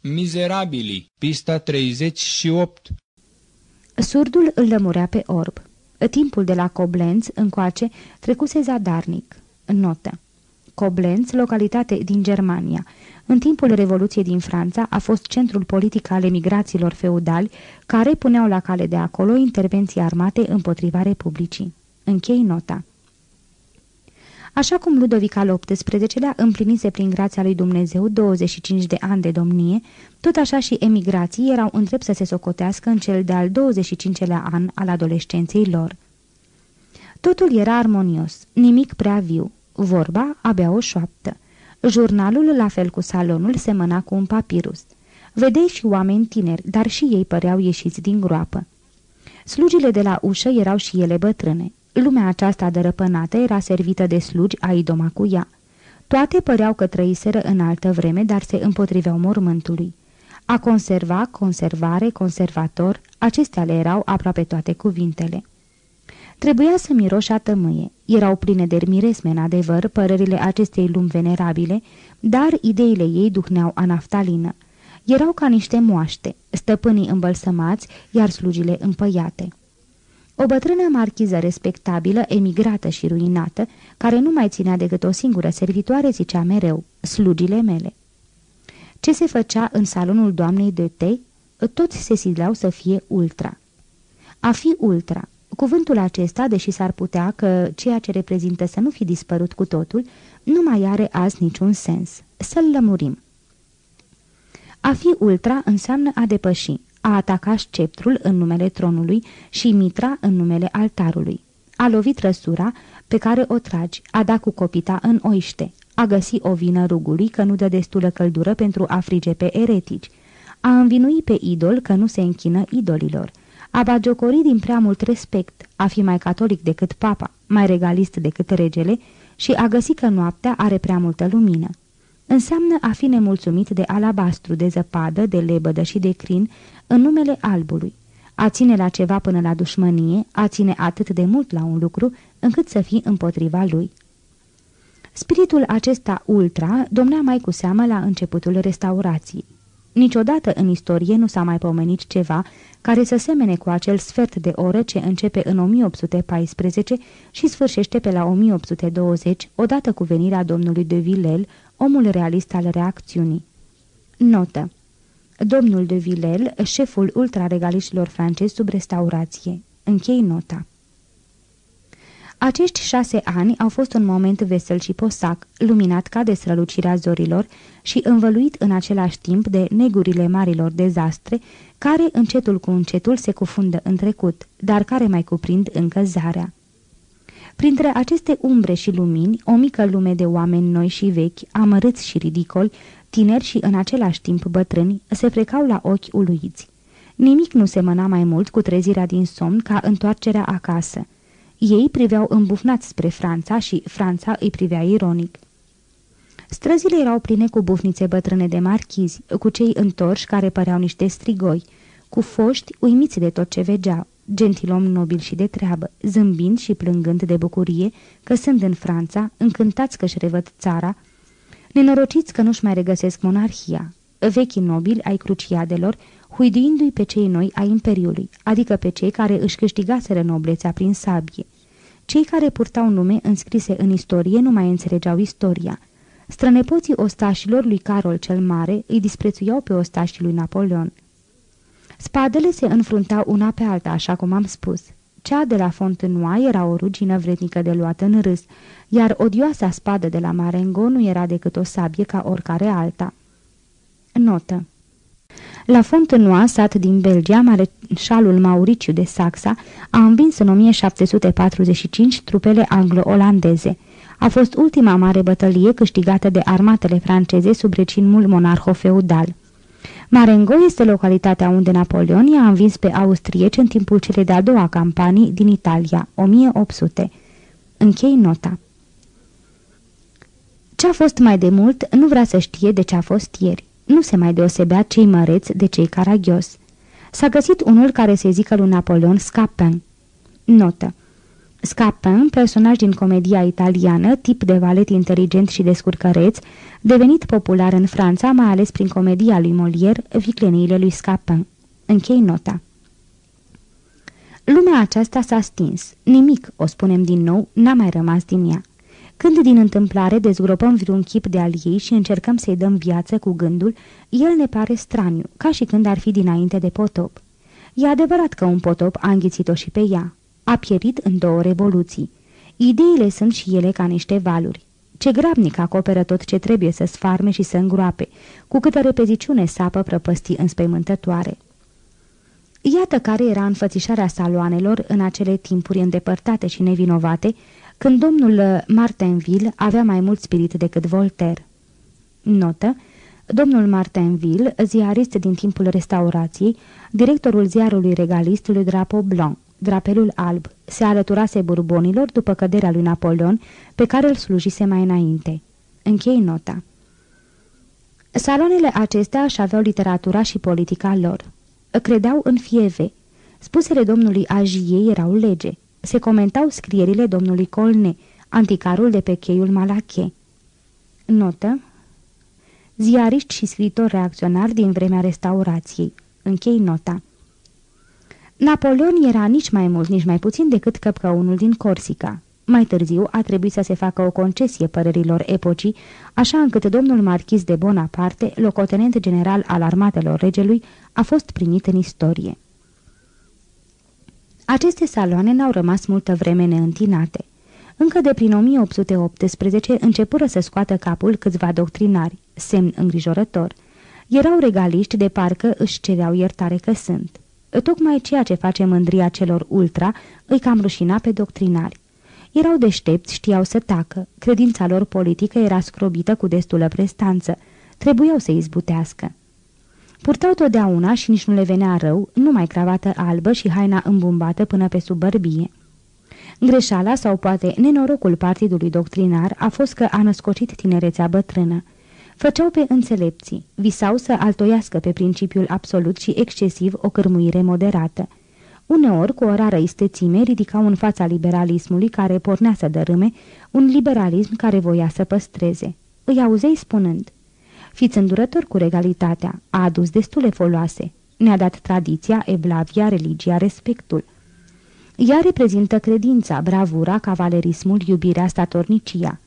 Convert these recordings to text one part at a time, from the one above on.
Mizerabili, pista 38 Surdul îl lămurea pe orb. Timpul de la Coblenț încoace trecuse zadarnic. Notă. Coblenț, localitate din Germania. În timpul Revoluției din Franța a fost centrul politic al emigraților feudali care puneau la cale de acolo intervenții armate împotriva Republicii. Închei nota. Așa cum Ludovic al XVIII-lea împlinise prin grația lui Dumnezeu 25 de ani de domnie, tot așa și emigrații erau îndrept să se socotească în cel de-al 25-lea an al adolescenței lor. Totul era armonios, nimic prea viu, vorba abia o șoaptă. Jurnalul, la fel cu salonul, semăna cu un papirus. Vedeai și oameni tineri, dar și ei păreau ieșiți din groapă. Slugile de la ușă erau și ele bătrâne. Lumea aceasta dărăpânată era servită de slugi a idoma cu ea. Toate păreau că trăiseră în altă vreme, dar se împotriveau mormântului. A conserva, conservare, conservator, acestea le erau aproape toate cuvintele. Trebuia să miroșa tămâie. Erau pline de miresme, în adevăr, părerile acestei lumi venerabile, dar ideile ei duhneau anaftalină. Erau ca niște moaște, stăpânii îmbălsămați, iar slugile împăiate. O bătrână marchiză respectabilă, emigrată și ruinată, care nu mai ținea decât o singură servitoare, zicea mereu, slugile mele. Ce se făcea în salonul doamnei de T, toți se sileau să fie ultra. A fi ultra, cuvântul acesta, deși s-ar putea că ceea ce reprezintă să nu fi dispărut cu totul, nu mai are azi niciun sens. Să-l lămurim. A fi ultra înseamnă a depăși, a atacat sceptrul în numele tronului și mitra în numele altarului. A lovit răsura pe care o tragi, a dat cu copita în oiște, a găsi o vină rugului că nu dă destulă căldură pentru a frige pe eretici, a învinui pe idol că nu se închină idolilor, a bagiocori din prea mult respect, a fi mai catolic decât papa, mai regalist decât regele și a găsi că noaptea are prea multă lumină. Înseamnă a fi nemulțumit de alabastru, de zăpadă, de lebădă și de crin, în numele albului. A ține la ceva până la dușmănie, a ține atât de mult la un lucru, încât să fii împotriva lui. Spiritul acesta ultra domnea mai cu seamă la începutul restaurației. Niciodată în istorie nu s-a mai pomenit ceva care să semene cu acel sfert de oră ce începe în 1814 și sfârșește pe la 1820, odată cu venirea domnului de Villel, omul realist al reacțiunii. Notă Domnul de Villel, șeful ultraregaliștilor francezi sub restaurație. Închei nota. Acești șase ani au fost un moment vesel și posac, luminat ca de strălucirea zorilor și învăluit în același timp de negurile marilor dezastre, care încetul cu încetul se cufundă în trecut, dar care mai cuprind încă zarea. Printre aceste umbre și lumini, o mică lume de oameni noi și vechi, amărâți și ridicoli, tineri și în același timp bătrâni, se frecau la ochi uluiți. Nimic nu semăna mai mult cu trezirea din somn ca întoarcerea acasă. Ei priveau îmbufnați spre Franța și Franța îi privea ironic. Străzile erau pline cu bufnițe bătrâne de marchizi, cu cei întorși care păreau niște strigoi, cu foști uimiți de tot ce vegeau, gentilom nobil și de treabă, zâmbind și plângând de bucurie că sunt în Franța, încântați că-și revăd țara, nenorociți că nu-și mai regăsesc monarhia, vechii nobili ai cruciadelor, huiduindu-i pe cei noi ai Imperiului, adică pe cei care își câștigaseră noblețea prin sabie. Cei care purtau nume înscrise în istorie nu mai înțelegeau istoria. Strănepoții ostașilor lui Carol cel Mare îi disprețuiau pe ostașii lui Napoleon. Spadele se înfruntau una pe alta, așa cum am spus. Cea de la Fontenoy era o rugină vrednică de luat în râs, iar odioasa spadă de la Marengo nu era decât o sabie ca oricare alta. Notă la Fontenoy, sat din Belgia, mareșalul Mauriciu de Saxa a învins în 1745 trupele anglo-olandeze. A fost ultima mare bătălie câștigată de armatele franceze sub regimul monarho-feudal. Marengo este localitatea unde Napoleon i-a învins pe austrieci în timpul celei de-a doua campanii din Italia, 1800. Închei nota. Ce a fost mai de mult nu vrea să știe de ce a fost ieri. Nu se mai deosebea cei măreți de cei caragios. S-a găsit unul care se zică lui Napoleon Scapin. Notă. Scapin, personaj din comedia italiană, tip de valet inteligent și descurcăreț, devenit popular în Franța, mai ales prin comedia lui Molière, Vicleniile lui Scapin. Închei nota. Lumea aceasta s-a stins. Nimic, o spunem din nou, n-a mai rămas din ea. Când din întâmplare dezgropăm vreun chip de al ei și încercăm să-i dăm viață cu gândul, el ne pare straniu, ca și când ar fi dinainte de potop. E adevărat că un potop a înghițit-o și pe ea. A pierit în două revoluții. Ideile sunt și ele ca niște valuri. Ce grabnic acoperă tot ce trebuie să sfarme și să îngroape, cu câtă repeziciune sapă prăpăstii înspăimântătoare. Iată care era înfățișarea saloanelor în acele timpuri îndepărtate și nevinovate, când domnul Martinville avea mai mult spirit decât Voltaire. Notă Domnul Martinville, ziarist din timpul restaurației, directorul ziarului regalist lui Drapeau Blanc, drapelul alb, se alăturase burbonilor după căderea lui Napoleon, pe care îl slujise mai înainte. Închei nota. Salonele acestea își aveau literatura și politica lor. Credeau în fieve. Spusele domnului Agie erau lege. Se comentau scrierile domnului Colne, anticarul de pe cheiul Malache. Notă Ziariști și scritori reacționari din vremea restaurației. Închei nota. Napoleon era nici mai mult, nici mai puțin decât căpcăunul din Corsica. Mai târziu a trebuit să se facă o concesie părerilor epocii, așa încât domnul marchis de Bonaparte, locotenent general al armatelor regelui, a fost primit în istorie. Aceste saloane n-au rămas multă vreme neîntinate. Încă de prin 1818 începură să scoată capul câțiva doctrinari, semn îngrijorător. Erau regaliști de parcă își cereau iertare că sunt. Tocmai ceea ce face mândria celor ultra îi cam rușina pe doctrinari. Erau deștepți, știau să tacă, credința lor politică era scrobită cu destulă prestanță, trebuiau să izbutească. Purtau totdeauna și nici nu le venea rău, numai cravată albă și haina îmbumbată până pe sub bărbie. Greșeala sau poate nenorocul partidului doctrinar a fost că a născocit tinerețea bătrână. Făceau pe înțelepții, visau să altoiască pe principiul absolut și excesiv o cărmuire moderată. Uneori, cu o rară istețime, ridicau în fața liberalismului care pornea să dărâme, un liberalism care voia să păstreze. Îi auzei spunând, Fiți îndurător cu regalitatea, a adus destule foloase. Ne-a dat tradiția, evlavia, religia, respectul. Ea reprezintă credința, bravura, cavalerismul, iubirea, statornicia.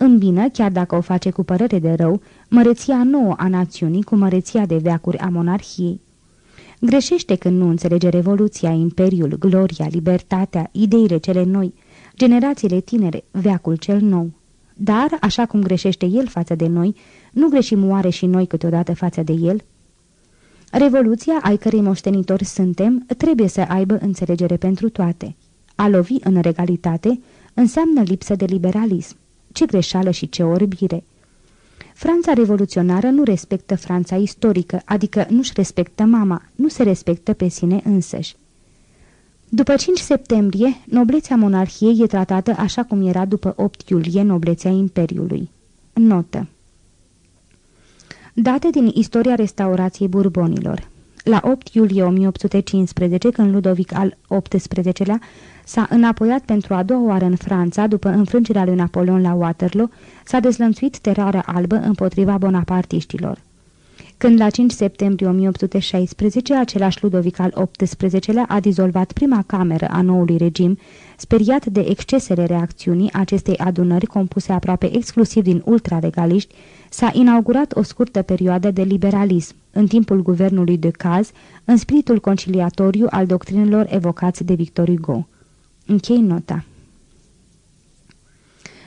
Îmbină, chiar dacă o face cu părere de rău, măreția nouă a națiunii cu măreția de veacuri a monarhiei. Greșește când nu înțelege revoluția, imperiul, gloria, libertatea, ideile cele noi, generațiile tinere, veacul cel nou. Dar, așa cum greșește el față de noi, nu greșim oare și noi câteodată față de el? Revoluția, ai cărei moștenitori suntem, trebuie să aibă înțelegere pentru toate. A lovi în regalitate înseamnă lipsă de liberalism. Ce greșeală și ce orbire! Franța revoluționară nu respectă Franța istorică, adică nu-și respectă mama, nu se respectă pe sine însăși. După 5 septembrie, noblețea monarhiei e tratată așa cum era după 8 iulie noblețea Imperiului. Notă Date din istoria restaurației Burbonilor La 8 iulie 1815, când Ludovic al XVIII-lea s-a înapoiat pentru a doua oară în Franța după înfrângerea lui Napoleon la Waterloo, s-a dezlănțuit teroarea albă împotriva bonapartiștilor. Când la 5 septembrie 1816 același Ludovic al XVIII-lea a dizolvat prima cameră a noului regim, speriat de excesele reacțiunii acestei adunări compuse aproape exclusiv din ultraregaliști, s-a inaugurat o scurtă perioadă de liberalism, în timpul guvernului de caz, în spiritul conciliatoriu al doctrinelor evocați de Victor Hugo. Închei nota.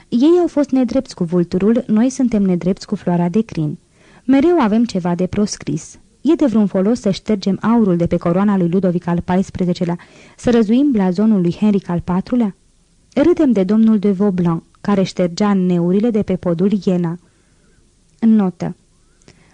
Ei au fost nedrepți cu vulturul, noi suntem nedrepți cu floarea de crin. Mereu avem ceva de proscris. E de vreun folos să ștergem aurul de pe coroana lui Ludovic al XIV-lea, să răzuim blazonul lui Henric al IV-lea? Râdem de domnul de Vaublanc, care ștergea neurile de pe podul Iena. Notă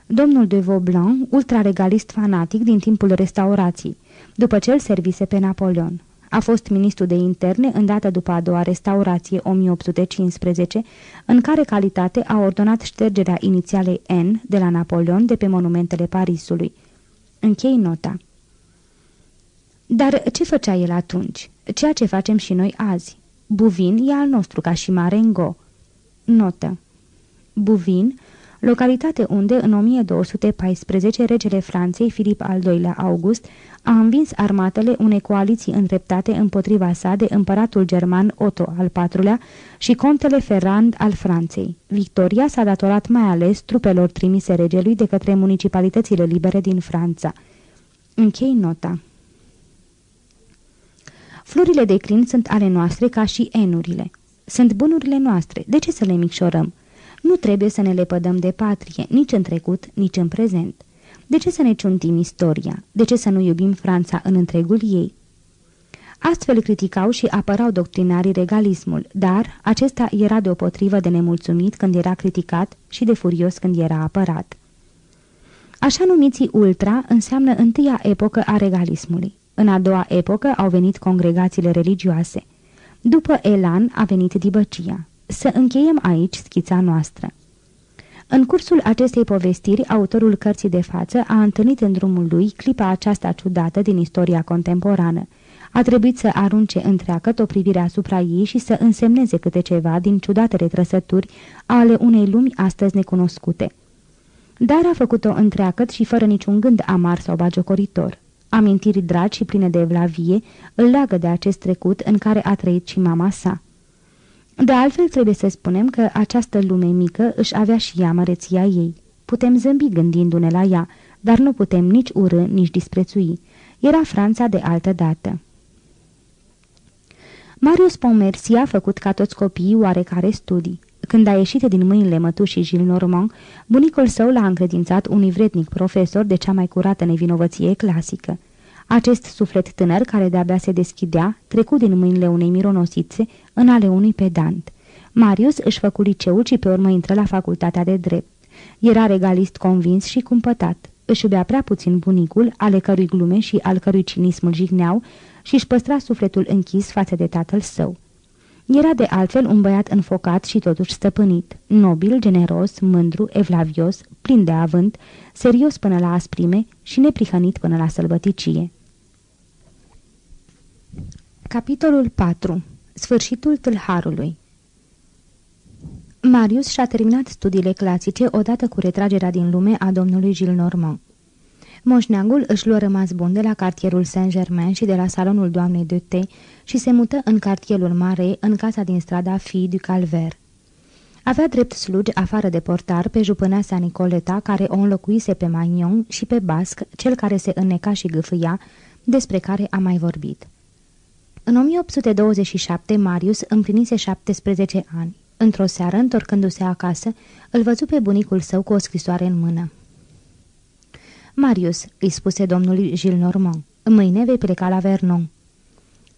Domnul de Vaublanc, ultraregalist fanatic din timpul restaurației, după ce îl servise pe Napoleon. A fost ministru de interne îndată după a doua restaurație 1815, în care calitate a ordonat ștergerea inițialei N de la Napoleon de pe monumentele Parisului. Închei nota. Dar ce făcea el atunci? Ceea ce facem și noi azi. Buvin e al nostru ca și Marengo. Notă Buvin, localitate unde în 1214 regele Franței, Filip al II-lea August, a învins armatele unei coaliții îndreptate împotriva sa de împăratul german Otto al IV-lea și contele Ferrand al Franței. Victoria s-a datorat mai ales trupelor trimise regelui de către municipalitățile libere din Franța. Închei nota. Florile de crin sunt ale noastre ca și enurile. Sunt bunurile noastre, de ce să le micșorăm? Nu trebuie să ne lepădăm de patrie, nici în trecut, nici în prezent. De ce să ne ciuntim istoria? De ce să nu iubim Franța în întregul ei? Astfel criticau și apărau doctrinarii regalismul, dar acesta era deopotrivă de nemulțumit când era criticat și de furios când era apărat. Așa numiții ultra înseamnă întâia epocă a regalismului. În a doua epocă au venit congregațiile religioase. După Elan a venit dibăcia. Să încheiem aici schița noastră. În cursul acestei povestiri, autorul cărții de față a întâlnit în drumul lui clipa aceasta ciudată din istoria contemporană. A trebuit să arunce întreagăt o privire asupra ei și să însemneze câte ceva din ciudatele trăsături ale unei lumi astăzi necunoscute. Dar a făcut-o întreagăt și fără niciun gând amar sau bagiocoritor. Amintiri dragi și pline de evlavie îl leagă de acest trecut în care a trăit și mama sa. De altfel, trebuie să spunem că această lume mică își avea și ea măreția ei. Putem zâmbi gândindu-ne la ea, dar nu putem nici urâ, nici disprețui. Era Franța de altă dată. Marius Pomersi a făcut ca toți copiii oarecare studii. Când a ieșit din mâinile mătușii Gilles Normand, bunicul său l-a încredințat unui vrednic profesor de cea mai curată nevinovăție clasică. Acest suflet tânăr, care de-abia se deschidea, trecu din mâinile unei mironosițe în ale unui pedant. Marius își făcu liceul și pe urmă intră la facultatea de drept. Era regalist convins și cumpătat. Își iubea prea puțin bunicul, ale cărui glume și al cărui cinismul jigneau, și își păstra sufletul închis față de tatăl său. Era de altfel un băiat înfocat și totuși stăpânit, nobil, generos, mândru, evlavios, plin de avânt, serios până la asprime și neprihănit până la sălbăticie. Capitolul 4. Sfârșitul tâlharului Marius și-a terminat studiile clasice odată cu retragerea din lume a domnului Gilles Normand. Moșneagul își luă rămas bun de la cartierul Saint-Germain și de la salonul doamnei de T și se mută în cartierul Mare, în casa din strada Fii du Calver. Avea drept slugi afară de portar pe jupâneasa Nicoleta, care o înlocuise pe Magnon și pe Basc, cel care se înneca și gâfâia, despre care am mai vorbit. În 1827, Marius împlinise 17 ani. Într-o seară, întorcându-se acasă, îl văzu pe bunicul său cu o scrisoare în mână. Marius, îi spuse domnul Gilles Normand, mâine vei pleca la Vernon.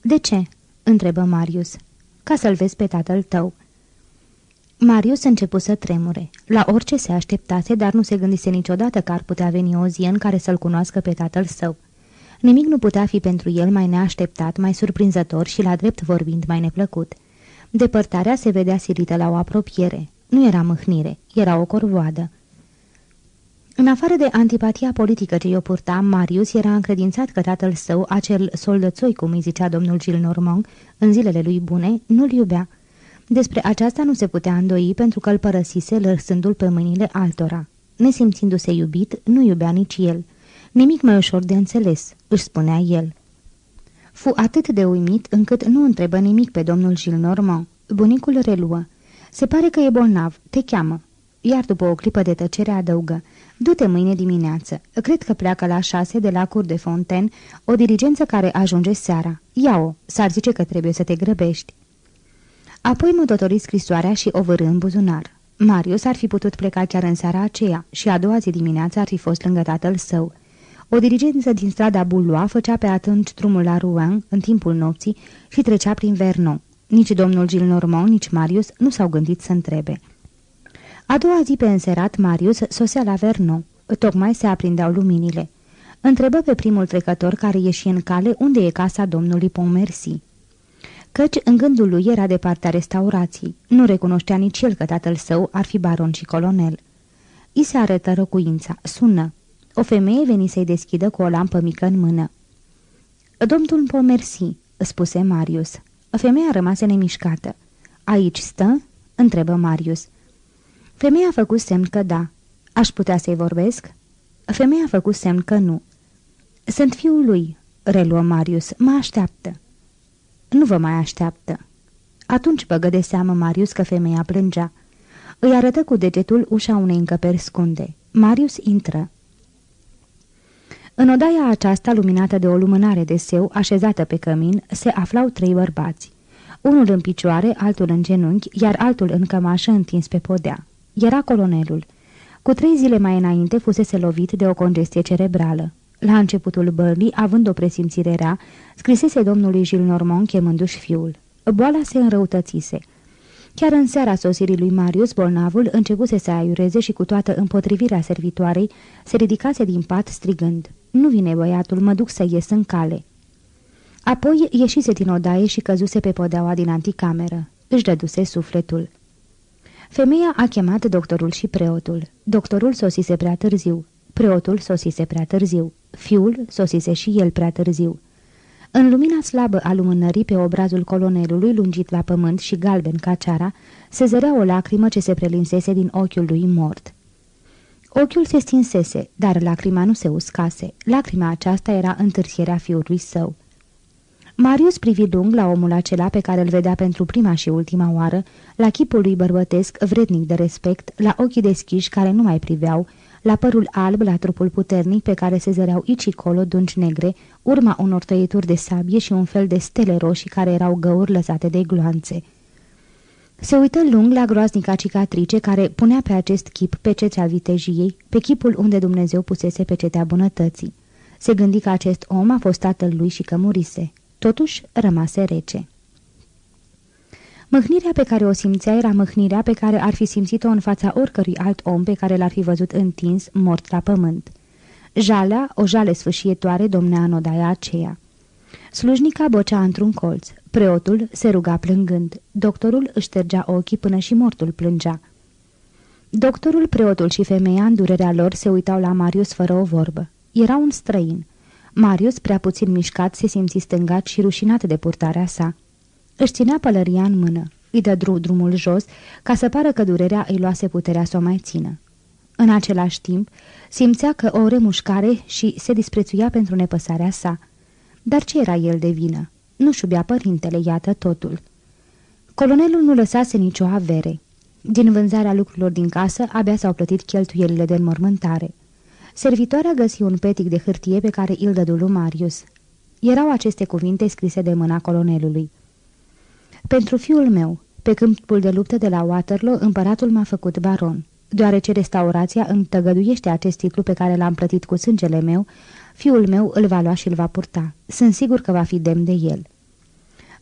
De ce?" întrebă Marius. Ca să-l vezi pe tatăl tău." Marius începu să tremure. La orice se așteptase, dar nu se gândise niciodată că ar putea veni o zi în care să-l cunoască pe tatăl său. Nimic nu putea fi pentru el mai neașteptat, mai surprinzător și, la drept vorbind, mai neplăcut. Depărtarea se vedea silită la o apropiere. Nu era mâhnire, era o corvoadă. În afară de antipatia politică ce i-o purta, Marius era încredințat că tatăl său, acel soldățoi, cum îi zicea domnul Gilles Normand, în zilele lui bune, nu-l iubea. Despre aceasta nu se putea îndoi pentru că îl părăsise lăsându-l pe mâinile altora. Nesimțindu-se iubit, nu iubea nici el. Nimic mai ușor de înțeles, își spunea el. Fu atât de uimit încât nu întrebă nimic pe domnul Gilles Normand. Bunicul reluă. Se pare că e bolnav, te cheamă. Iar după o clipă de tăcere adăugă. Du-te mâine dimineață. Cred că pleacă la șase de la Cur de Fontaine, o dirigență care ajunge seara. Ia-o, s-ar zice că trebuie să te grăbești. Apoi mătotori scrisoarea și o vârâ în buzunar. Marius ar fi putut pleca chiar în seara aceea și a doua zi dimineața ar fi fost lângă tatăl său. O dirigență din strada Boulois făcea pe atunci drumul la Rouen în timpul nopții și trecea prin Vernon. Nici domnul Gilles Normand, nici Marius nu s-au gândit să întrebe. A doua zi pe înserat, Marius sosea la Vernon. Tocmai se aprindeau luminile. Întrebă pe primul trecător care ieși în cale unde e casa domnului Pontmercy. Căci în gândul lui era de partea restaurației. Nu recunoștea nici el că tatăl său ar fi baron și colonel. I se arătă răcuința. Sună. O femeie veni să-i deschidă cu o lampă mică în mână. Domnul Pomersi, spuse Marius. Femeia rămase nemișcată. Aici stă?" întrebă Marius. Femeia a făcut semn că da. Aș putea să-i vorbesc?" Femeia a făcut semn că nu. Sunt fiul lui," reluă Marius. Mă așteaptă." Nu vă mai așteaptă." Atunci băgă de seamă Marius că femeia plângea. Îi arătă cu degetul ușa unei încăperi scunde. Marius intră. În odaia aceasta, luminată de o lumânare de seu, așezată pe cămin, se aflau trei bărbați. Unul în picioare, altul în genunchi, iar altul în cămașă întins pe podea. Era colonelul. Cu trei zile mai înainte fusese lovit de o congestie cerebrală. La începutul bălii, având o presimțire rea, scrisese domnului Gilles Normand chemându-și fiul. Boala se înrăutățise. Chiar în seara sosirii lui Marius, bolnavul începuse să aiureze și cu toată împotrivirea servitoarei se ridicase din pat strigând. Nu vine băiatul, mă duc să ies în cale." Apoi ieșise din odaie și căzuse pe podeaua din anticameră. Își dăduse sufletul. Femeia a chemat doctorul și preotul. Doctorul sosise prea târziu. Preotul sosise prea târziu. Fiul sosise și el prea târziu. În lumina slabă a lumânării pe obrazul colonelului lungit la pământ și galben ca ceara, se zărea o lacrimă ce se prelinsese din ochiul lui mort. Ochiul se stinsese, dar lacrima nu se uscase. Lacrima aceasta era întârzierea fiului său. Marius privi lung la omul acela pe care îl vedea pentru prima și ultima oară, la chipul lui bărbătesc, vrednic de respect, la ochii deschiși care nu mai priveau, la părul alb, la trupul puternic pe care se zăreau aici colo dungi negre, urma unor tăieturi de sabie și un fel de stele roșii care erau găuri lăsate de gloanțe. Se uită lung la groaznica cicatrice care punea pe acest chip pe cetea vitejiei, pe chipul unde Dumnezeu pusese pe cetea bunătății. Se gândi că acest om a fost tatăl lui și că murise. Totuși rămase rece. Mâhnirea pe care o simțea era mâhnirea pe care ar fi simțit-o în fața oricărui alt om pe care l-ar fi văzut întins, mort la pământ. Jalea, o jale sfâșietoare, domnea în odaia aceea. Slujnica bocea într-un colț. Preotul se ruga plângând. Doctorul își ștergea ochii până și mortul plângea. Doctorul, preotul și femeia, în durerea lor, se uitau la Marius fără o vorbă. Era un străin. Marius, prea puțin mișcat, se simți stângat și rușinat de purtarea sa. Își ținea pălăria în mână. Îi dă drum, drumul jos, ca să pară că durerea îi luase puterea să o mai țină. În același timp, simțea că o remușcare și se disprețuia pentru nepăsarea sa. Dar ce era el de vină? Nu șubia părintele, iată totul. Colonelul nu lăsase nicio avere. Din vânzarea lucrurilor din casă, abia s-au plătit cheltuielile de înmormântare. Servitoarea găsi un petic de hârtie pe care îl dădu lui Marius. Erau aceste cuvinte scrise de mâna colonelului. Pentru fiul meu, pe câmpul de luptă de la Waterloo, împăratul m-a făcut baron. Deoarece restaurația îmi tăgăduiește acest titlu pe care l-am plătit cu sângele meu, fiul meu îl va lua și îl va purta. Sunt sigur că va fi demn de el.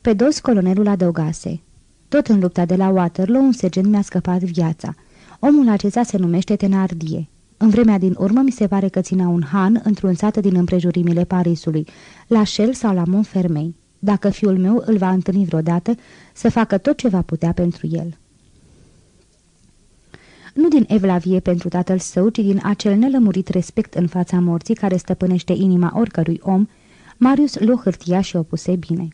Pe dos colonelul adăugase. Tot în lupta de la Waterloo, un sergent mi-a scăpat viața. Omul acesta se numește Tenardie. În vremea din urmă mi se pare că ținea un han într-un sat din împrejurimile Parisului, la Shell sau la Montfermeil. Dacă fiul meu îl va întâlni vreodată, să facă tot ce va putea pentru el. Nu din evlavie pentru tatăl său, ci din acel nelămurit respect în fața morții care stăpânește inima oricărui om, Marius luă hârtia și o puse bine.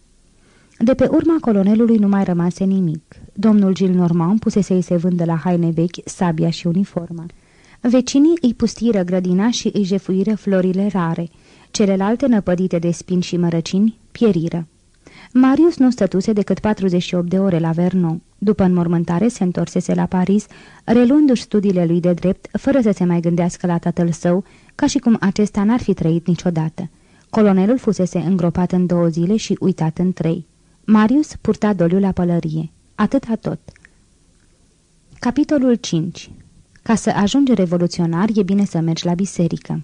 De pe urma colonelului nu mai rămase nimic. Domnul Gil Norman puse să-i se vândă la haine vechi sabia și uniforma. Vecinii îi pustiră grădina și îi jefuiră florile rare. Celelalte, năpădite de spini și mărăcini, pieriră. Marius nu stătuse decât 48 de ore la Vernon. După înmormântare se întorsese la Paris, reluându-și studiile lui de drept, fără să se mai gândească la tatăl său, ca și cum acesta n-ar fi trăit niciodată. Colonelul fusese îngropat în două zile și uitat în trei. Marius purta doliu la pălărie. Atâta tot. Capitolul 5 Ca să ajungi revoluționar, e bine să mergi la biserică.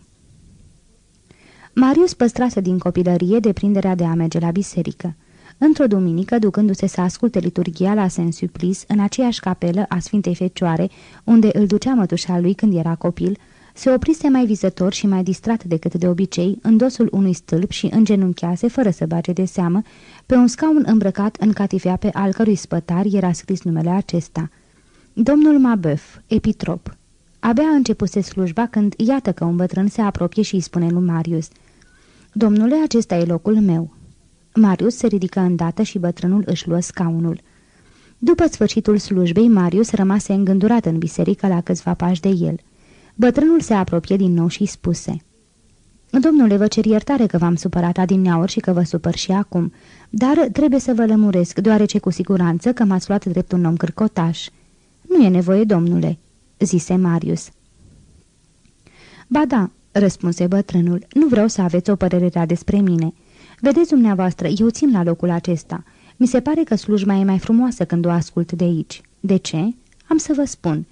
Marius păstrase din copilărie deprinderea de a merge la biserică. Într-o duminică, ducându-se să asculte liturghia la Saint-Supplice, în aceeași capelă a Sfintei Fecioare, unde îl ducea mătușa lui când era copil, se oprise mai vizător și mai distrat decât de obicei, în dosul unui stâlp și îngenunchease, fără să bage de seamă, pe un scaun îmbrăcat în catifea pe al cărui spătar era scris numele acesta. Domnul Mabeuf, epitrop. Abia începuse slujba când iată că un bătrân se apropie și îi spune lui Marius, Domnule, acesta e locul meu." Marius se ridică îndată și bătrânul își luă scaunul. După sfârșitul slujbei, Marius rămase îngândurat în biserică la câțiva pași de el. Bătrânul se apropie din nou și spuse Domnule, vă cer iertare că v-am supărat adineauri și că vă supăr și acum, dar trebuie să vă lămuresc, deoarece cu siguranță că m-ați luat drept un om cârcotaș." Nu e nevoie, domnule," zise Marius. Ba da," răspunse bătrânul, nu vreau să aveți o părere rea despre mine. Vedeți dumneavoastră, eu țin la locul acesta. Mi se pare că slujba e mai frumoasă când o ascult de aici. De ce? Am să vă spun."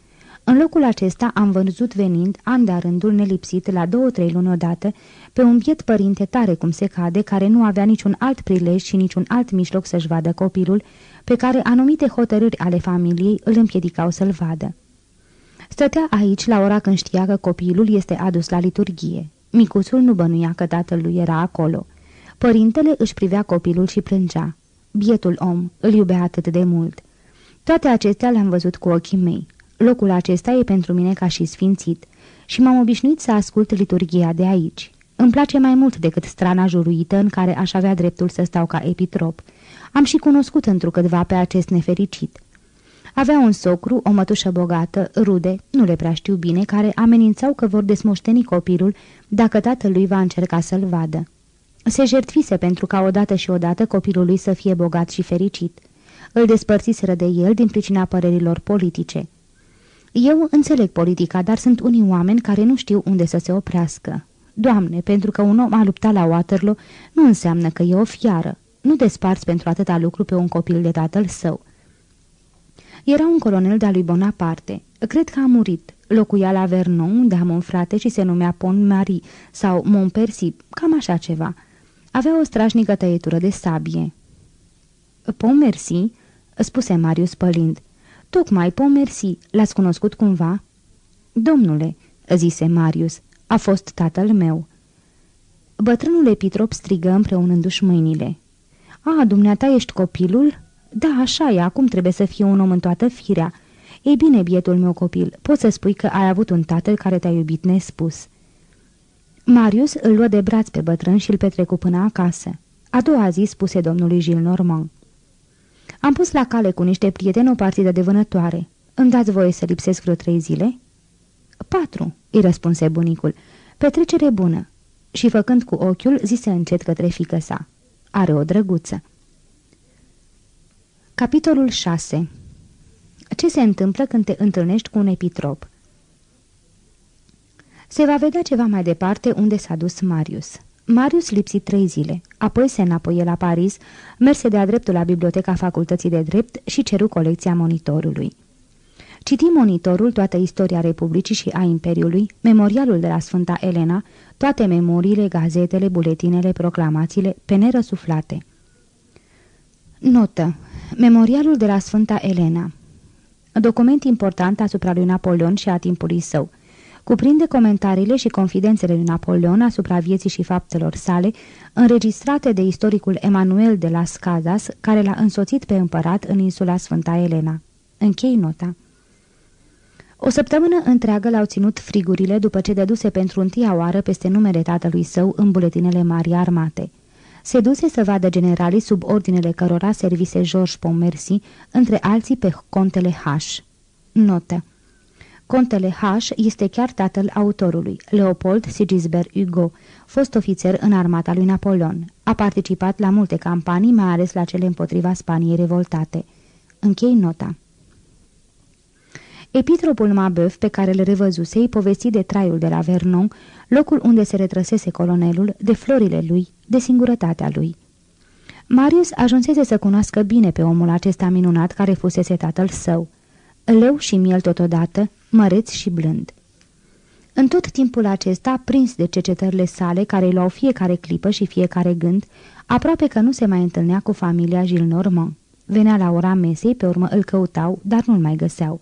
În locul acesta am văzut venind, an de rândul nelipsit, la două-trei luni odată, pe un biet părinte tare cum se cade, care nu avea niciun alt prilej și niciun alt mijloc să-și vadă copilul, pe care anumite hotărâri ale familiei îl împiedicau să-l vadă. Stătea aici la ora când știa că copilul este adus la liturghie. Micuțul nu bănuia că tatăl lui era acolo. Părintele își privea copilul și plângea. Bietul om, îl iubea atât de mult. Toate acestea le-am văzut cu ochii mei. Locul acesta e pentru mine ca și sfințit și m-am obișnuit să ascult liturghia de aici. Îmi place mai mult decât strana juruită în care aș avea dreptul să stau ca epitrop. Am și cunoscut întrucâtva pe acest nefericit. Avea un socru, o mătușă bogată, rude, nu le prea știu bine, care amenințau că vor desmoșteni copilul dacă tatălui va încerca să-l vadă. Se jertfise pentru ca odată și odată copilul lui să fie bogat și fericit. Îl despărțiseră de el din pricina părerilor politice. Eu înțeleg politica, dar sunt unii oameni care nu știu unde să se oprească. Doamne, pentru că un om a luptat la Waterloo nu înseamnă că e o fiară. Nu desparți pentru atâta lucru pe un copil de tatăl său. Era un colonel de-a lui Bonaparte. Cred că a murit. Locuia la Vernon, unde am un frate și se numea Pont Marie sau Montpercy, cam așa ceva. Avea o strașnică tăietură de sabie. Pont Mercy, spuse Marius pălind. Tocmai Pomersi, l-ați cunoscut cumva?" Domnule," zise Marius, a fost tatăl meu." Bătrânul Epitrop strigă împreunându-și mâinile. A, dumneata ești copilul?" Da, așa e, acum trebuie să fie un om în toată firea." Ei bine, bietul meu copil, poți să spui că ai avut un tată care te-a iubit nespus." Marius îl luă de braț pe bătrân și îl petrecu până acasă. A doua zi spuse domnului Gilles Normand. Am pus la cale cu niște prieteni o partidă de vânătoare. Îmi dați voie să lipsesc vreo trei zile?" Patru," îi răspunse bunicul. Petrecere bună." Și făcând cu ochiul, zise încet către fică sa. Are o drăguță." Capitolul 6 Ce se întâmplă când te întâlnești cu un epitrop? Se va vedea ceva mai departe unde s-a dus Marius. Marius lipsi trei zile, apoi se înapoie la Paris, merse de-a dreptul la biblioteca facultății de drept și ceru colecția monitorului. Citi monitorul toată istoria Republicii și a Imperiului, memorialul de la Sfânta Elena, toate memoriile, gazetele, buletinele, proclamațiile, pe nerăsuflate. Notă. Memorialul de la Sfânta Elena Document important asupra lui Napoleon și a timpului său cuprinde comentariile și confidențele lui Napoleon asupra vieții și faptelor sale, înregistrate de istoricul Emanuel de las Casas, care l-a însoțit pe împărat în insula Sfânta Elena. Închei nota. O săptămână întreagă l-au ținut frigurile după ce deduse pentru întâia oară peste numele tatălui său în buletinele mari armate. Se duse să vadă generalii sub ordinele cărora servise Georges Pomersi, între alții pe contele H. Notă Contele H este chiar tatăl autorului, Leopold Sigisbert Hugo, fost ofițer în armata lui Napoleon. A participat la multe campanii, mai ales la cele împotriva Spaniei revoltate. Închei nota. Epitropul Mabeuf, pe care îl revăzuse, îi povesti de traiul de la Vernon, locul unde se retrăsese colonelul, de florile lui, de singurătatea lui. Marius ajunsese să cunoască bine pe omul acesta minunat care fusese tatăl său. Leu și miel totodată, măreț și blând. În tot timpul acesta, prins de cercetările sale, care îi luau fiecare clipă și fiecare gând, aproape că nu se mai întâlnea cu familia Gilles Normand. Venea la ora mesei, pe urmă îl căutau, dar nu-l mai găseau.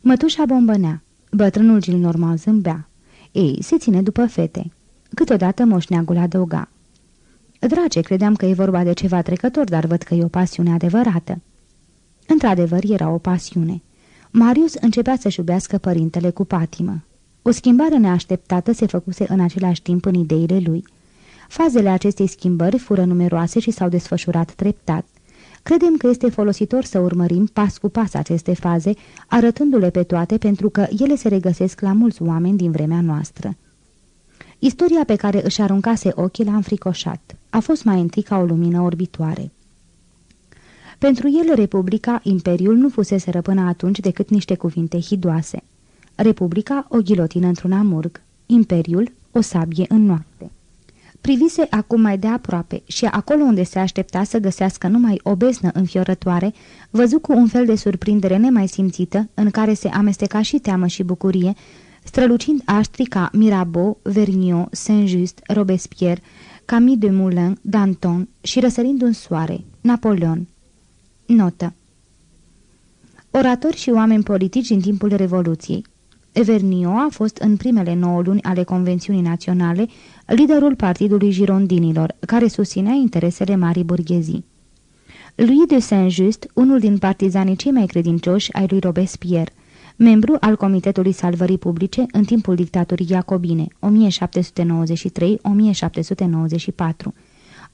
Mătușa bombănea. Bătrânul Gilles Normand zâmbea. Ei, se ține după fete. Câteodată moșneagul adăuga. Drace, credeam că e vorba de ceva trecător, dar văd că e o pasiune adevărată. Într-adevăr, era o pasiune. Marius începea să-și iubească părintele cu patimă. O schimbare neașteptată se făcuse în același timp în ideile lui. Fazele acestei schimbări fură numeroase și s-au desfășurat treptat. Credem că este folositor să urmărim pas cu pas aceste faze, arătându-le pe toate pentru că ele se regăsesc la mulți oameni din vremea noastră. Istoria pe care își aruncase ochii l-a înfricoșat. A fost mai întâi ca o lumină orbitoare. Pentru el, Republica, Imperiul, nu fuseseră până atunci decât niște cuvinte hidoase. Republica, o ghilotină într-un amurg. Imperiul, o sabie în noapte. Privise acum mai de aproape și acolo unde se aștepta să găsească numai o besnă înfiorătoare, văzu cu un fel de surprindere nemai simțită, în care se amesteca și teamă și bucurie, strălucind aștri ca Mirabeau, Vergniaud, Saint-Just, Robespierre, Camille de Moulin, Danton și răsărind un soare, Napoleon. Notă. Oratori și oameni politici din timpul Revoluției. Evernio a fost în primele nouă luni ale Convențiunii Naționale liderul partidului girondinilor, care susținea interesele marii burghezii. Louis de Saint-Just, unul din partizanii cei mai credincioși ai lui Robespierre, membru al Comitetului Salvării Publice în timpul dictaturii Iacobine, 1793-1794,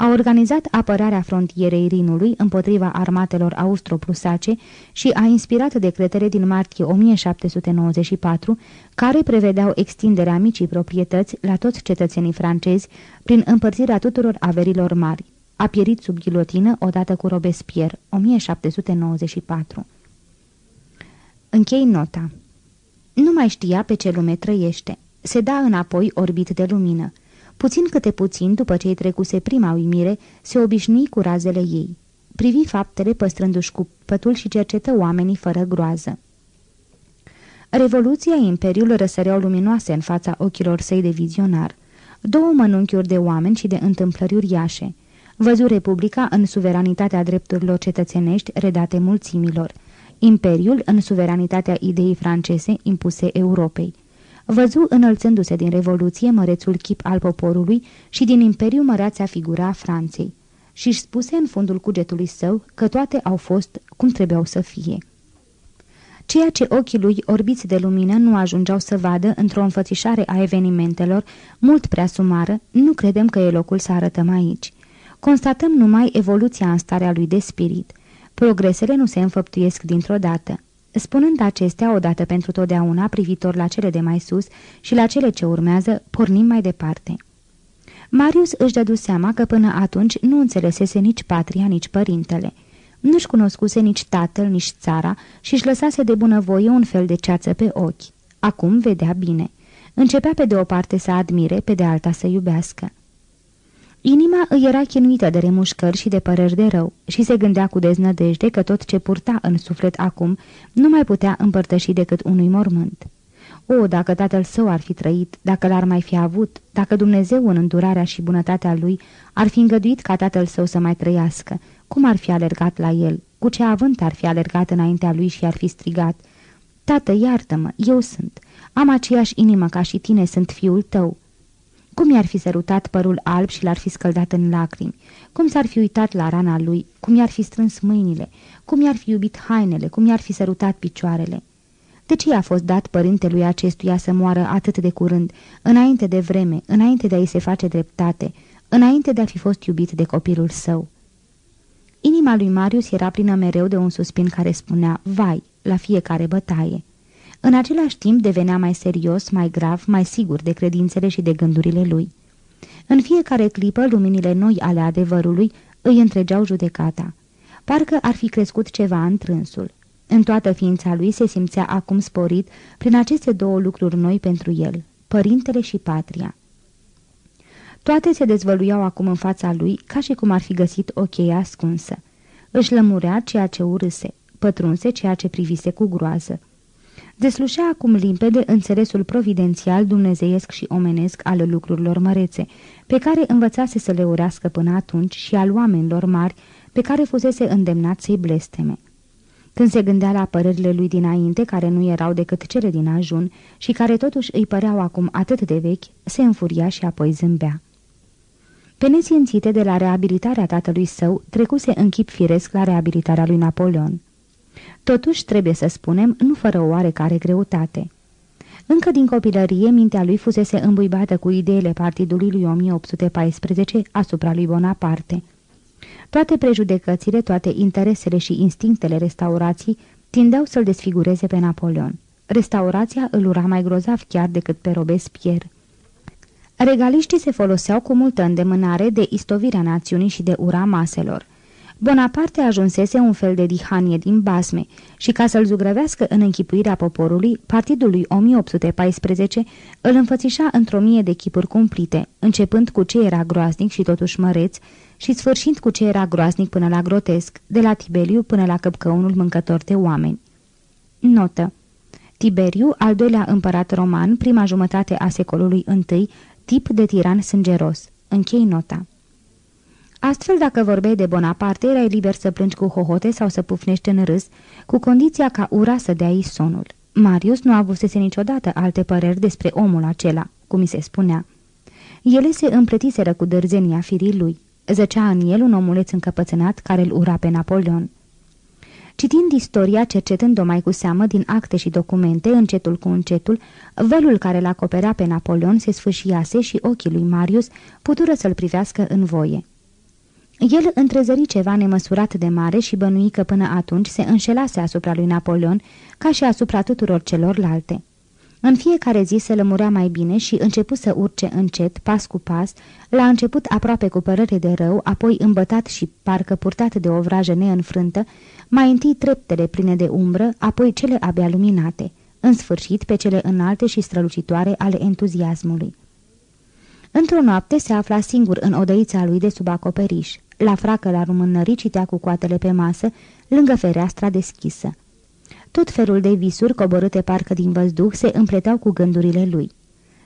a organizat apărarea frontierei Rinului împotriva armatelor austro-prusace și a inspirat decretele din martie 1794, care prevedeau extinderea micii proprietăți la toți cetățenii francezi prin împărțirea tuturor averilor mari. A pierit sub ghilotină odată cu Robespierre, 1794. Închei nota. Nu mai știa pe ce lume trăiește. Se da înapoi orbit de lumină. Puțin câte puțin, după ce-i trecuse prima uimire, se obișnui cu razele ei. Privi faptele păstrându-și cu pătul și cercetă oamenii fără groază. Revoluția Imperiul răsăreau luminoase în fața ochilor săi de vizionar. Două mănunchiuri de oameni și de întâmplări uriașe. Văzu Republica în suveranitatea drepturilor cetățenești redate mulțimilor. Imperiul în suveranitatea ideii franceze impuse Europei. Văzu înălțându-se din Revoluție mărețul chip al poporului și din Imperiu măreața figura Franței și își spuse în fundul cugetului său că toate au fost cum trebuiau să fie. Ceea ce ochii lui, orbiți de lumină, nu ajungeau să vadă într-o înfățișare a evenimentelor mult prea sumară, nu credem că e locul să arătăm aici. Constatăm numai evoluția în starea lui de spirit. Progresele nu se înfăptuiesc dintr-o dată. Spunând acestea odată pentru totdeauna privitor la cele de mai sus și la cele ce urmează, pornim mai departe. Marius își dădu seama că până atunci nu înțelesese nici patria, nici părintele. Nu-și cunoscuse nici tatăl, nici țara și își lăsase de bunăvoie un fel de ceață pe ochi. Acum vedea bine. Începea pe de o parte să admire, pe de alta să iubească. Inima îi era chinuită de remușcări și de păreri de rău și se gândea cu deznădejde că tot ce purta în suflet acum nu mai putea împărtăși decât unui mormânt. O, dacă tatăl său ar fi trăit, dacă l-ar mai fi avut, dacă Dumnezeu în îndurarea și bunătatea lui ar fi îngăduit ca tatăl său să mai trăiască, cum ar fi alergat la el, cu ce avânt ar fi alergat înaintea lui și ar fi strigat, Tată, iartă-mă, eu sunt, am aceeași inimă ca și tine, sunt fiul tău." Cum i-ar fi sărutat părul alb și l-ar fi scăldat în lacrimi? Cum s-ar fi uitat la rana lui? Cum i-ar fi strâns mâinile? Cum i-ar fi iubit hainele? Cum i-ar fi sărutat picioarele? De ce i-a fost dat părintelui acestuia să moară atât de curând, înainte de vreme, înainte de a-i se face dreptate, înainte de a fi fost iubit de copilul său? Inima lui Marius era plină mereu de un suspin care spunea, vai, la fiecare bătaie. În același timp devenea mai serios, mai grav, mai sigur de credințele și de gândurile lui. În fiecare clipă, luminile noi ale adevărului îi întregeau judecata. Parcă ar fi crescut ceva în trânsul. În toată ființa lui se simțea acum sporit prin aceste două lucruri noi pentru el, părintele și patria. Toate se dezvăluiau acum în fața lui ca și cum ar fi găsit o cheie ascunsă. Își lămurea ceea ce urâse, pătrunse ceea ce privise cu groază. Deslușea acum limpede înțelesul providențial, dumnezeiesc și omenesc al lucrurilor mărețe, pe care învățase să le urească până atunci și al oamenilor mari, pe care fusese îndemnat să-i blesteme. Când se gândea la părerile lui dinainte, care nu erau decât cele din ajun și care totuși îi păreau acum atât de vechi, se înfuria și apoi zâmbea. Pe nesimțite de la reabilitarea tatălui său, trecuse în chip firesc la reabilitarea lui Napoleon. Totuși, trebuie să spunem, nu fără o oarecare greutate. Încă din copilărie, mintea lui fusese îmbuibată cu ideile partidului lui 1814 asupra lui Bonaparte. Toate prejudecățile, toate interesele și instinctele restaurației tindeau să-l desfigureze pe Napoleon. Restaurația îl ura mai grozav chiar decât pe Robespierre. Regaliștii se foloseau cu multă îndemânare de istovirea națiunii și de ura maselor. Bonaparte ajunsese un fel de dihanie din basme și ca să-l zugrăvească în închipuirea poporului, partidul lui 1814 îl înfățișa într-o mie de chipuri cumplite, începând cu ce era groaznic și totuși măreț și sfârșind cu ce era groaznic până la grotesc, de la Tiberiu până la căpcăunul mâncător de oameni. Notă Tiberiu, al doilea împărat roman, prima jumătate a secolului I, tip de tiran sângeros. Închei nota. Astfel, dacă vorbeai de Bonaparte, erai liber să plângi cu hohote sau să pufnești în râs, cu condiția ca ura să dea sonul. Marius nu avusese niciodată alte păreri despre omul acela, cum mi se spunea. Ele se împletiseră cu dărzenia firii lui. Zăcea în el un omuleț încăpățânat care îl ura pe Napoleon. Citind istoria, cercetând-o mai cu seamă din acte și documente, încetul cu încetul, vălul care l-acoperea pe Napoleon se sfâșiase și ochii lui Marius putură să-l privească în voie. El întrezări ceva nemăsurat de mare și bănui că până atunci se înșelase asupra lui Napoleon, ca și asupra tuturor celorlalte. În fiecare zi se lămurea mai bine și începu să urce încet, pas cu pas, la început aproape cu părere de rău, apoi îmbătat și parcă purtat de o vrajă neînfrântă, mai întâi treptele pline de umbră, apoi cele abia luminate, în sfârșit pe cele înalte și strălucitoare ale entuziasmului. Într-o noapte se afla singur în odăița lui de sub acoperiș. La fracă la rumânării citea cu coatele pe masă, lângă fereastra deschisă. Tot felul de visuri coborâte parcă din văzduh se împleteau cu gândurile lui.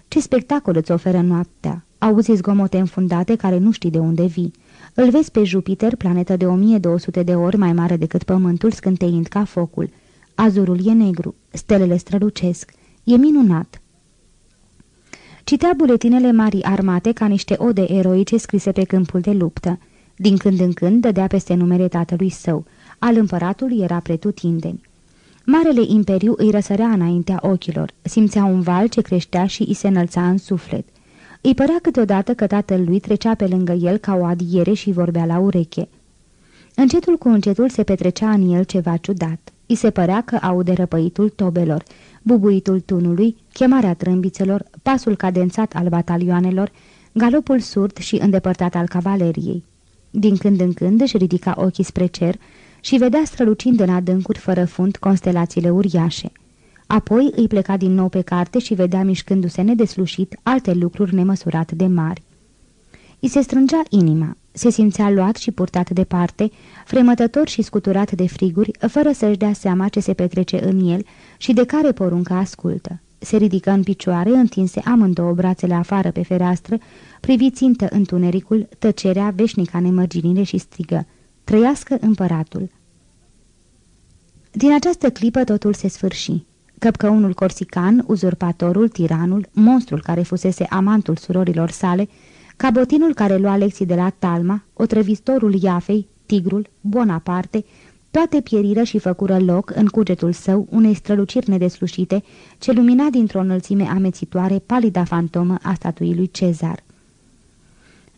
Ce spectacol îți oferă noaptea! Auzi zgomote înfundate care nu știi de unde vii. Îl vezi pe Jupiter, planetă de 1200 de ori mai mare decât Pământul, scânteind ca focul. Azurul e negru, stelele strălucesc. E minunat. Citea buletinele marii armate ca niște ode eroice scrise pe câmpul de luptă. Din când în când dădea peste numele tatălui său. Al împăratului era pretutindeni. Marele imperiu îi răsărea înaintea ochilor, simțea un val ce creștea și îi se înălța în suflet. Îi părea câteodată că tatăl lui trecea pe lângă el ca o adiere și vorbea la ureche. Încetul cu încetul se petrecea în el ceva ciudat. Îi se părea că aude răpăitul tobelor, bubuitul tunului, chemarea trâmbițelor, pasul cadențat al batalioanelor, galopul surd și îndepărtat al cavaleriei. Din când în când își ridica ochii spre cer și vedea strălucind în adâncuri fără fund constelațiile uriașe. Apoi îi pleca din nou pe carte și vedea mișcându-se nedeslușit alte lucruri nemăsurat de mari. I se strângea inima, se simțea luat și purtat departe, fremătător și scuturat de friguri, fără să-și dea seama ce se petrece în el și de care poruncă ascultă. Se ridică în picioare, întinse amândouă brațele afară pe fereastră, privi țintă întunericul, tăcerea, veșnica nemărginire și strigă. Trăiască împăratul! Din această clipă totul se sfârși. Căpcăunul corsican, uzurpatorul, tiranul, monstrul care fusese amantul surorilor sale, cabotinul care lua lecții de la Talma, otrăvistorul Iafei, tigrul, Bonaparte, toate pieriră și făcură loc în cugetul său unei străluciri nedeslușite ce lumina dintr-o înălțime amețitoare palida fantomă a statuii lui Cezar.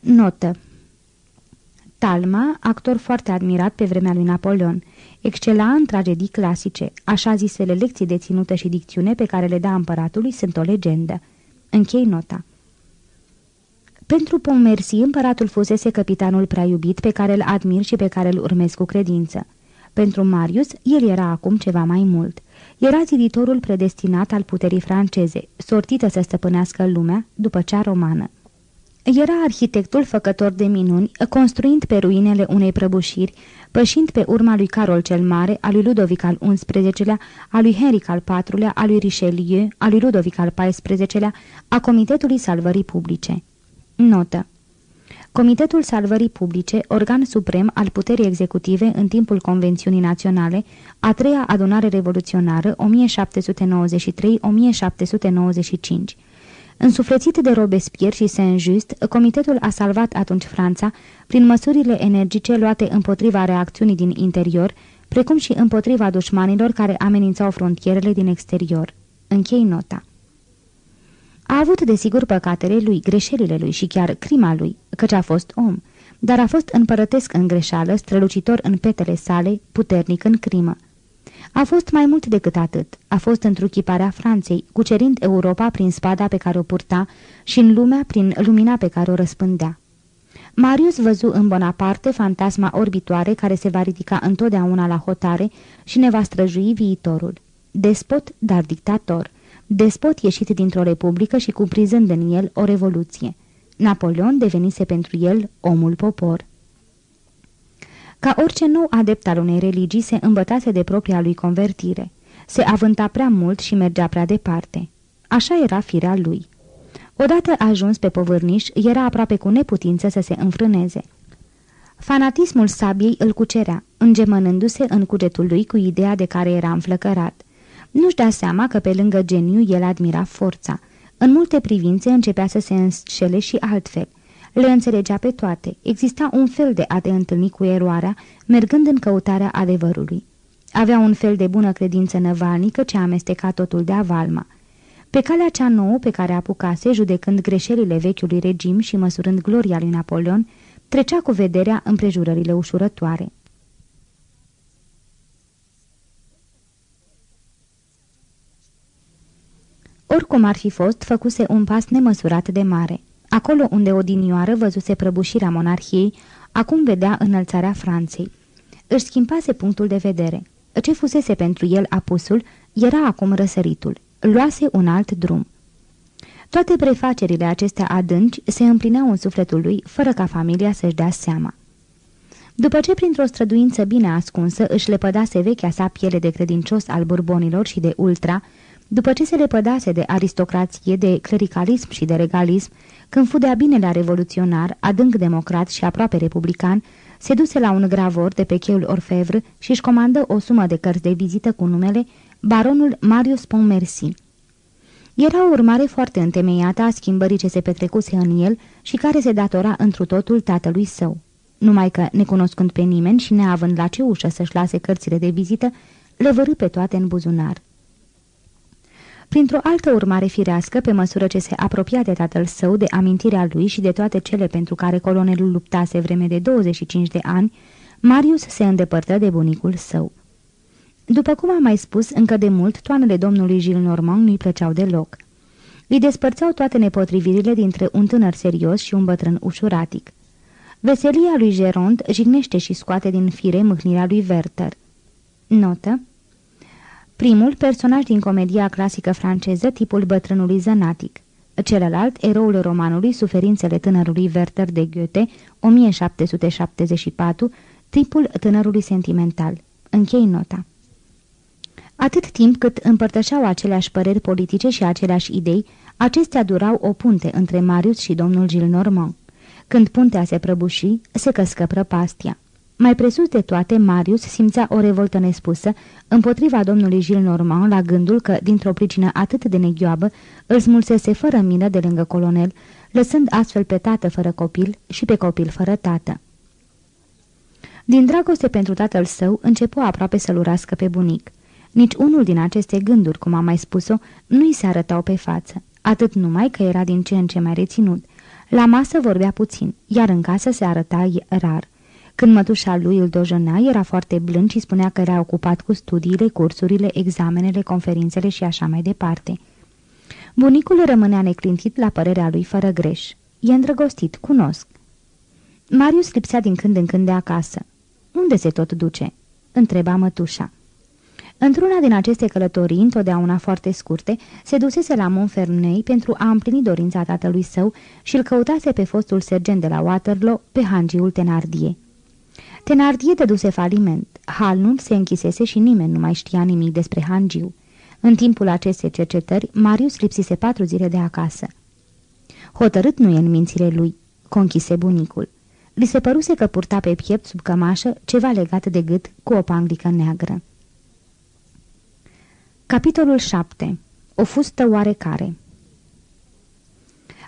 Notă Talma, actor foarte admirat pe vremea lui Napoleon, excela în tragedii clasice, așa zisele lecții de ținută și dicțiune pe care le da împăratului sunt o legendă. Închei nota. Pentru Pomersi, împăratul fusese capitanul prea iubit pe care îl admir și pe care îl urmez cu credință. Pentru Marius, el era acum ceva mai mult. Era ziditorul predestinat al puterii franceze, sortită să stăpânească lumea după cea romană. Era arhitectul făcător de minuni, construind pe ruinele unei prăbușiri, pășind pe urma lui Carol cel Mare, a lui Ludovic al XI-lea, a lui Henric al IV-lea, a lui Richelieu, a lui Ludovic al XIV-lea, a Comitetului Salvării Publice. Notă Comitetul Salvării Publice, organ suprem al puterii executive în timpul Convențiunii Naționale, a treia adunare revoluționară 1793-1795. Însuflețit de Robespierre și Saint-Just, comitetul a salvat atunci Franța prin măsurile energice luate împotriva reacțiunii din interior, precum și împotriva dușmanilor care amenințau frontierele din exterior. Închei nota. A avut desigur păcatele lui, greșelile lui și chiar crima lui, căci a fost om, dar a fost împărătesc în greșeală, strălucitor în petele sale, puternic în crimă. A fost mai mult decât atât. A fost întruchiparea Franței, cucerind Europa prin spada pe care o purta și în lumea prin lumina pe care o răspândea. Marius văzu în Bonaparte fantasma orbitoare care se va ridica întotdeauna la hotare și ne va străjui viitorul. Despot, dar dictator. Despot ieșit dintr-o republică și cuprizând în el o revoluție. Napoleon devenise pentru el omul popor. Ca orice nou adept al unei religii se îmbătase de propria lui convertire. Se avânta prea mult și mergea prea departe. Așa era firea lui. Odată ajuns pe povârniș, era aproape cu neputință să se înfrâneze. Fanatismul sabiei îl cucerea, îngemănându-se în cugetul lui cu ideea de care era înflăcărat. Nu-și dea seama că pe lângă geniu el admira forța. În multe privințe începea să se înșele și altfel. Le înțelegea pe toate. Exista un fel de a te întâlni cu eroarea, mergând în căutarea adevărului. Avea un fel de bună credință năvalnică ce amesteca totul de avalma. Pe calea cea nouă pe care apucase, judecând greșelile vechiului regim și măsurând gloria lui Napoleon, trecea cu vederea împrejurările ușurătoare. Oricum ar fi fost, făcuse un pas nemăsurat de mare. Acolo unde odinioară văzuse prăbușirea monarhiei, acum vedea înălțarea Franței. Își schimbase punctul de vedere. Ce fusese pentru el apusul, era acum răsăritul. Luase un alt drum. Toate prefacerile acestea adânci se împlineau în sufletul lui, fără ca familia să-și dea seama. După ce, printr-o străduință bine ascunsă, își lepădase vechea sa piele de credincios al burbonilor și de ultra, după ce se lepădase de aristocrație, de clericalism și de regalism, când fu de-a binelea revoluționar, adânc democrat și aproape republican, se duse la un gravor de pe cheul Orfevre și își comandă o sumă de cărți de vizită cu numele Baronul Marius Pontmercy. Era o urmare foarte întemeiată a schimbării ce se petrecuse în el și care se datora întru totul tatălui său. Numai că, necunoscând pe nimeni și neavând la ce ușă să-și lase cărțile de vizită, le vărâ pe toate în buzunar. Printr-o altă urmare firească, pe măsură ce se apropia de tatăl său, de amintirea lui și de toate cele pentru care colonelul luptase vreme de 25 de ani, Marius se îndepărtă de bunicul său. După cum am mai spus, încă de mult, toanele domnului Gilles Normand nu-i plăceau deloc. Îi despărțeau toate nepotrivirile dintre un tânăr serios și un bătrân ușuratic. Veselia lui Gerond jignește și scoate din fire mâhnirea lui Werther. Notă Primul, personaj din comedia clasică franceză, tipul bătrânului zănatic. Celălalt, eroul romanului Suferințele tânărului Werther de Goethe, 1774, tipul tânărului sentimental. Închei nota. Atât timp cât împărtășeau aceleași păreri politice și aceleași idei, acestea durau o punte între Marius și domnul Gilnormand. Când puntea se prăbuși, se căscă prăpastia. Mai presus de toate, Marius simțea o revoltă nespusă împotriva domnului Gilles Normand la gândul că, dintr-o pricină atât de neghioabă, îl smulsese fără mină de lângă colonel, lăsând astfel pe tată fără copil și pe copil fără tată. Din dragoste pentru tatăl său, începu aproape să-l urască pe bunic. Nici unul din aceste gânduri, cum am mai spus-o, nu-i se arătau pe față, atât numai că era din ce în ce mai reținut. La masă vorbea puțin, iar în casă se arăta rar. Când mătușa lui îl dojănea, era foarte blând și spunea că era ocupat cu studiile, cursurile, examenele, conferințele și așa mai departe. Bunicul rămânea neclintit la părerea lui fără greș. E îndrăgostit, cunosc. Marius lipsea din când în când de acasă. Unde se tot duce?" întreba mătușa. Într-una din aceste călătorii, întotdeauna foarte scurte, se dusese la Montferney pentru a împlini dorința tatălui său și îl căutase pe fostul sergent de la Waterloo, pe hangiul Tenardie. Tenardie dăduse faliment. Halnul se închisese și nimeni nu mai știa nimic despre Hangiu. În timpul acestei cercetări, Marius lipsise patru zile de acasă. Hotărât nu e în mințile lui, conchise bunicul. Li se păruse că purta pe piept sub cămașă ceva legat de gât cu o panglică neagră. Capitolul 7. O fustă oarecare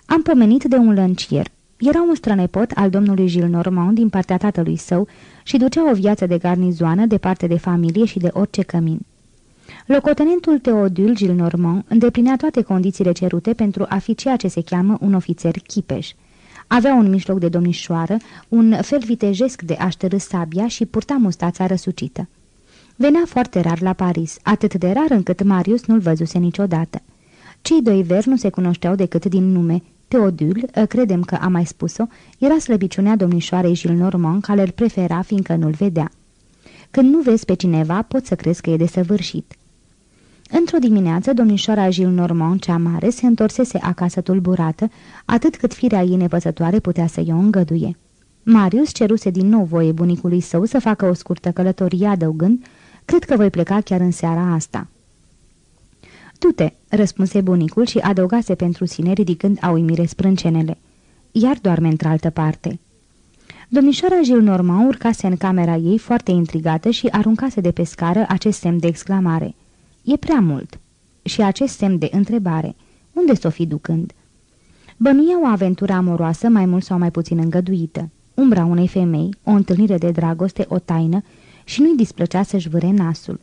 Am pomenit de un lăncier. Era un strănepot al domnului Gilles Normand din partea tatălui său și ducea o viață de garnizoană departe de familie și de orice cămin. Locotenentul Teodul Gilnormand îndeplinea toate condițiile cerute pentru a fi ceea ce se cheamă un ofițer chipeș. Avea un mijloc de domnișoară, un fel vitejesc de a sabia și purta mustața răsucită. Venea foarte rar la Paris, atât de rar încât Marius nu-l văzuse niciodată. Cei doi veri nu se cunoșteau decât din nume. Teodul, ă, credem că a mai spus-o, era slăbiciunea domnișoarei Gilles Normand, care îl prefera fiindcă nu-l vedea. Când nu vezi pe cineva, poți să crezi că e desăvârșit. Într-o dimineață, domnișoara Gilles Normand, cea mare, se întorsese acasă tulburată, atât cât firea ei nepăsătoare putea să-i o îngăduie. Marius ceruse din nou voie bunicului său să facă o scurtă călătorie, adăugând, Cred că voi pleca chiar în seara asta." Du-te," răspunse bunicul și adăugase pentru sine ridicând a uimire sprâncenele. Iar doarme într-altă parte." Domnișoara Gilnormand urcase în camera ei foarte intrigată și aruncase de pe scară acest semn de exclamare. E prea mult!" Și acest semn de întrebare. Unde s-o fi ducând?" Bănuia o aventură amoroasă mai mult sau mai puțin îngăduită. Umbra unei femei, o întâlnire de dragoste, o taină și nu-i displăcea să-și vâre nasul.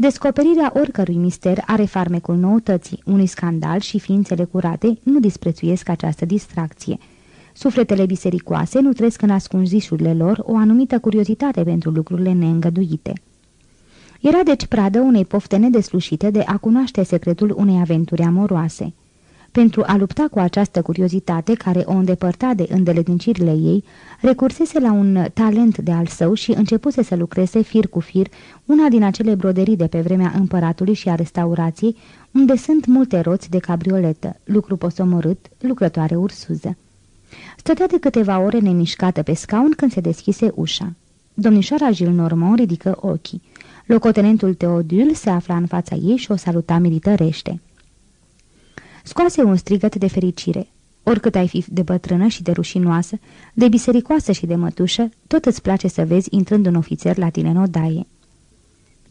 Descoperirea oricărui mister are farmecul noutății, unui scandal și ființele curate nu disprețuiesc această distracție. Sufletele bisericoase nu trăiesc în ascunzișurile lor o anumită curiozitate pentru lucrurile neîngăduite. Era deci pradă unei pofte nedeslușite de a cunoaște secretul unei aventuri amoroase. Pentru a lupta cu această curiozitate care o îndepărta de îndeletnicirile ei, recursese la un talent de al său și începuse să lucreze fir cu fir una din acele broderii de pe vremea împăratului și a restaurației, unde sunt multe roți de cabrioletă, lucru posomorât, lucrătoare ursuză. Stătea de câteva ore nemișcată pe scaun când se deschise ușa. Domnișoara Gilles Normand ridică ochii. Locotenentul Teodul se afla în fața ei și o saluta militărește. Scoase un strigăt de fericire. Oricât ai fi de bătrână și de rușinoasă, de bisericoasă și de mătușă, tot îți place să vezi intrând un ofițer la tine în odaie.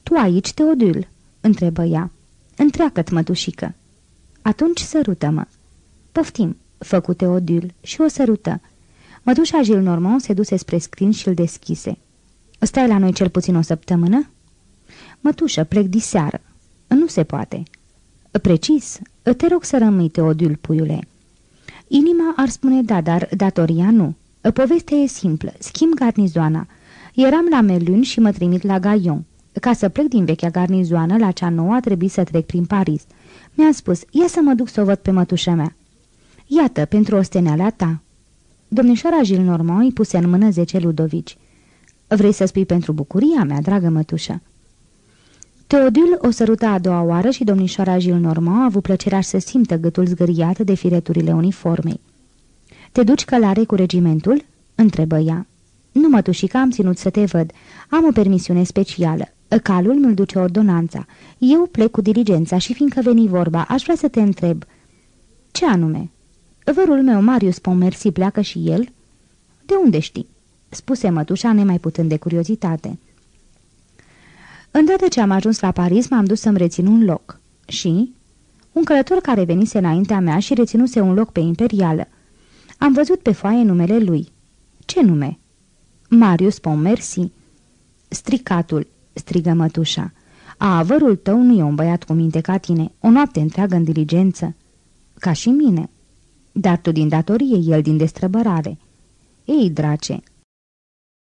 Tu aici, Teodul?" întrebă ea. Întreacă-ți, mătușică." Atunci sărută-mă." Poftim," făcu Teodul și o sărută. Mătușa Gilles Normand se duse spre scrin și îl deschise. Stai la noi cel puțin o săptămână?" Mătușă, plec diseară." Nu se poate." Precis, te rog să rămâi, Teodul, puiule." Inima ar spune da, dar datoria nu. Povestea e simplă. Schimb garnizoana. Eram la Melun și mă trimit la Gaion. Ca să plec din vechea garnizoană, la cea nouă a trebuit să trec prin Paris. Mi-a spus, ia să mă duc să o văd pe mătușa mea. Iată, pentru osteneala ta. Domnișoara Gilles Normand îi puse în mână zece ludovici. Vrei să spui pentru bucuria mea, dragă mătușă? Teodul o săruta a doua oară și domnișoara Gilles Normand a avut plăcerea să simtă gâtul zgâriat de fireturile uniformei. Te duci călare cu regimentul?" întrebă ea. Nu, mătușica, am ținut să te văd. Am o permisiune specială. Calul mi-l duce ordonanța. Eu plec cu diligența și fiindcă veni vorba, aș vrea să te întreb." Ce anume?" Vărul meu, Marius Pomersi, pleacă și el?" De unde știi?" spuse mătușa nemai putând de curiozitate. Îndată ce am ajuns la Paris, m-am dus să-mi rețin un loc. Și? Un călător care venise înaintea mea și reținuse un loc pe imperială. Am văzut pe foaie numele lui. Ce nume? Marius Pomersi. Stricatul, strigă mătușa. A, avărul tău nu e un băiat cu minte ca tine, o noapte întreagă în diligență. Ca și mine. Dar tu din datorie, el din destrăbărare. Ei, drace,